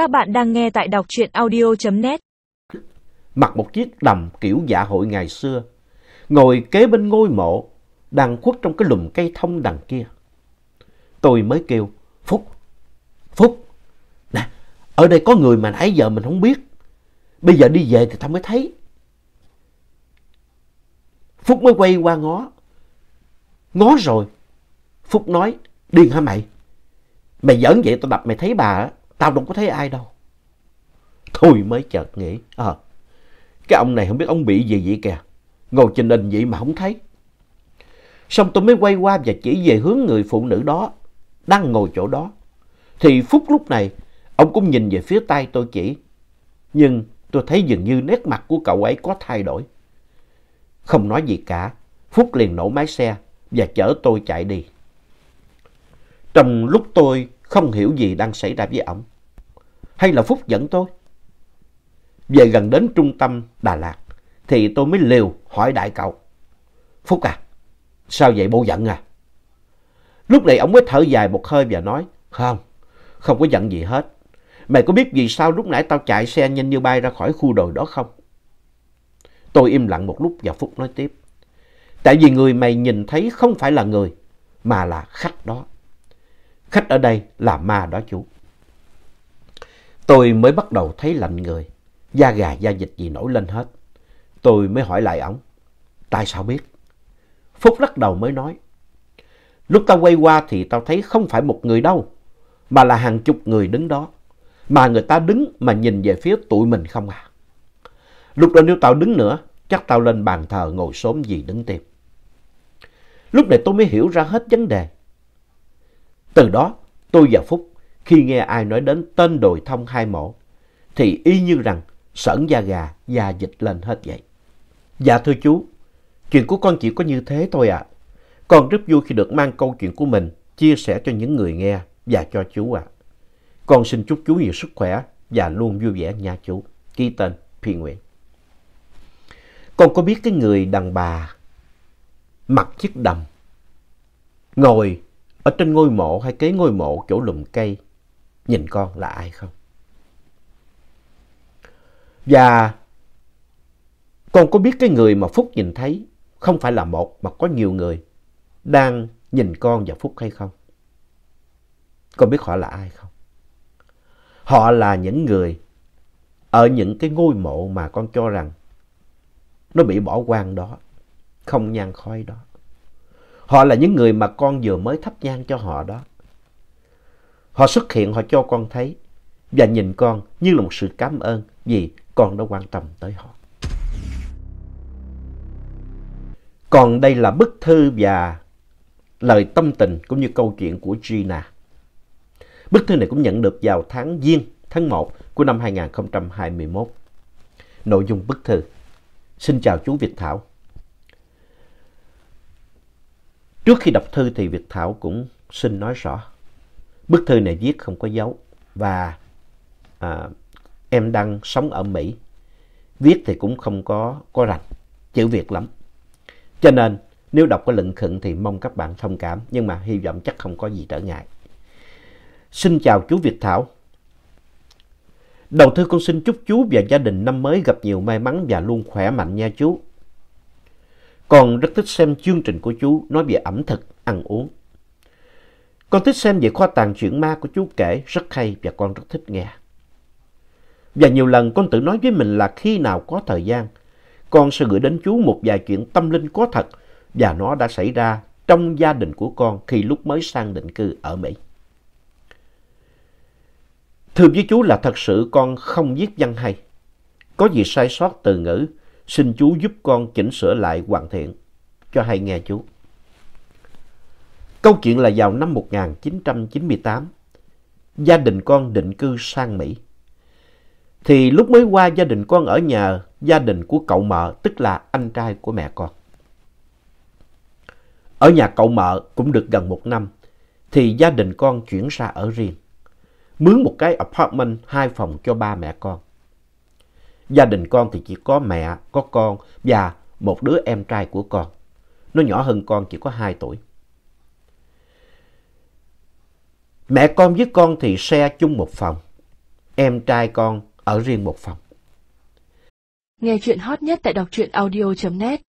Các bạn đang nghe tại đọc truyện audio.net Mặc một chiếc đầm kiểu dạ hội ngày xưa, ngồi kế bên ngôi mộ, đang khuất trong cái lùm cây thông đằng kia. Tôi mới kêu, Phúc, Phúc, nè, ở đây có người mà nãy giờ mình không biết. Bây giờ đi về thì tao mới thấy. Phúc mới quay qua ngó. Ngó rồi. Phúc nói, điên hả mày? Mày giỡn vậy tao đập mày thấy bà á, tao đâu có thấy ai đâu. Thôi mới chợt nghĩ, ờ, cái ông này không biết ông bị gì vậy kìa. Ngồi trên đình vậy mà không thấy. Xong tôi mới quay qua và chỉ về hướng người phụ nữ đó, đang ngồi chỗ đó. Thì phút lúc này, ông cũng nhìn về phía tay tôi chỉ. Nhưng tôi thấy dường như nét mặt của cậu ấy có thay đổi. Không nói gì cả, Phúc liền nổ máy xe và chở tôi chạy đi. Trong lúc tôi không hiểu gì đang xảy ra với ổng, Hay là Phúc dẫn tôi? Về gần đến trung tâm Đà Lạt thì tôi mới liều hỏi đại cậu. Phúc à, sao vậy bố giận à? Lúc này ổng mới thở dài một hơi và nói, không, không có giận gì hết. Mày có biết vì sao lúc nãy tao chạy xe nhanh như bay ra khỏi khu đồi đó không? Tôi im lặng một lúc và Phúc nói tiếp. Tại vì người mày nhìn thấy không phải là người, mà là khách đó. Khách ở đây là ma đó chú. Tôi mới bắt đầu thấy lạnh người, da gà da dịch gì nổi lên hết. Tôi mới hỏi lại ổng, tại sao biết? Phúc lắc đầu mới nói, lúc tao quay qua thì tao thấy không phải một người đâu, mà là hàng chục người đứng đó. Mà người ta đứng mà nhìn về phía tụi mình không à. Lúc đó nếu tao đứng nữa, chắc tao lên bàn thờ ngồi xóm gì đứng tìm. Lúc này tôi mới hiểu ra hết vấn đề. Từ đó, tôi và Phúc, khi nghe ai nói đến tên đồi thông hai mộ, thì y như rằng sởn da gà, da dịch lên hết vậy. Dạ thưa chú, chuyện của con chỉ có như thế thôi ạ. Con rất vui khi được mang câu chuyện của mình chia sẻ cho những người nghe và cho chú ạ. Con xin chúc chú nhiều sức khỏe và luôn vui vẻ nha chú. Ký tên Phi Nguyễn. Con có biết cái người đàn bà mặc chiếc đầm ngồi ở trên ngôi mộ hay kế ngôi mộ chỗ lùm cây nhìn con là ai không? Và con có biết cái người mà Phúc nhìn thấy không phải là một mà có nhiều người đang nhìn con và Phúc hay không? Con biết họ là ai không? Họ là những người ở những cái ngôi mộ mà con cho rằng nó bị bỏ quang đó, không nhang khói đó. Họ là những người mà con vừa mới thắp nhang cho họ đó. Họ xuất hiện, họ cho con thấy và nhìn con như là một sự cảm ơn vì con đã quan tâm tới họ. Còn đây là bức thư và lời tâm tình cũng như câu chuyện của Gina. Bức thư này cũng nhận được vào tháng Giêng, tháng 1 của năm 2021. Nội dung bức thư. Xin chào chú Việt Thảo. Trước khi đọc thư thì Việt Thảo cũng xin nói rõ. Bức thư này viết không có dấu và à, em đang sống ở Mỹ. Viết thì cũng không có, có rành, chữ Việt lắm. Cho nên nếu đọc có lựng khựng thì mong các bạn thông cảm nhưng mà hy vọng chắc không có gì trở ngại. Xin chào chú Việt Thảo. Đầu thư con xin chúc chú và gia đình năm mới gặp nhiều may mắn và luôn khỏe mạnh nha chú. Con rất thích xem chương trình của chú nói về ẩm thực, ăn uống. Con thích xem về kho tàng chuyện ma của chú kể rất hay và con rất thích nghe. Và nhiều lần con tự nói với mình là khi nào có thời gian, con sẽ gửi đến chú một vài chuyện tâm linh có thật và nó đã xảy ra trong gia đình của con khi lúc mới sang định cư ở Mỹ. Thưa với chú là thật sự con không viết văn hay. Có gì sai sót từ ngữ, xin chú giúp con chỉnh sửa lại hoàn thiện. Cho hay nghe chú. Câu chuyện là vào năm 1998, gia đình con định cư sang Mỹ. Thì lúc mới qua gia đình con ở nhà gia đình của cậu mợ, tức là anh trai của mẹ con. Ở nhà cậu mợ cũng được gần một năm, thì gia đình con chuyển ra ở riêng mướn một cái apartment hai phòng cho ba mẹ con. Gia đình con thì chỉ có mẹ, có con và một đứa em trai của con. Nó nhỏ hơn con chỉ có 2 tuổi. Mẹ con với con thì share chung một phòng. em trai con ở riêng một phòng. Nghe chuyện hot nhất tại đọc truyện audio.net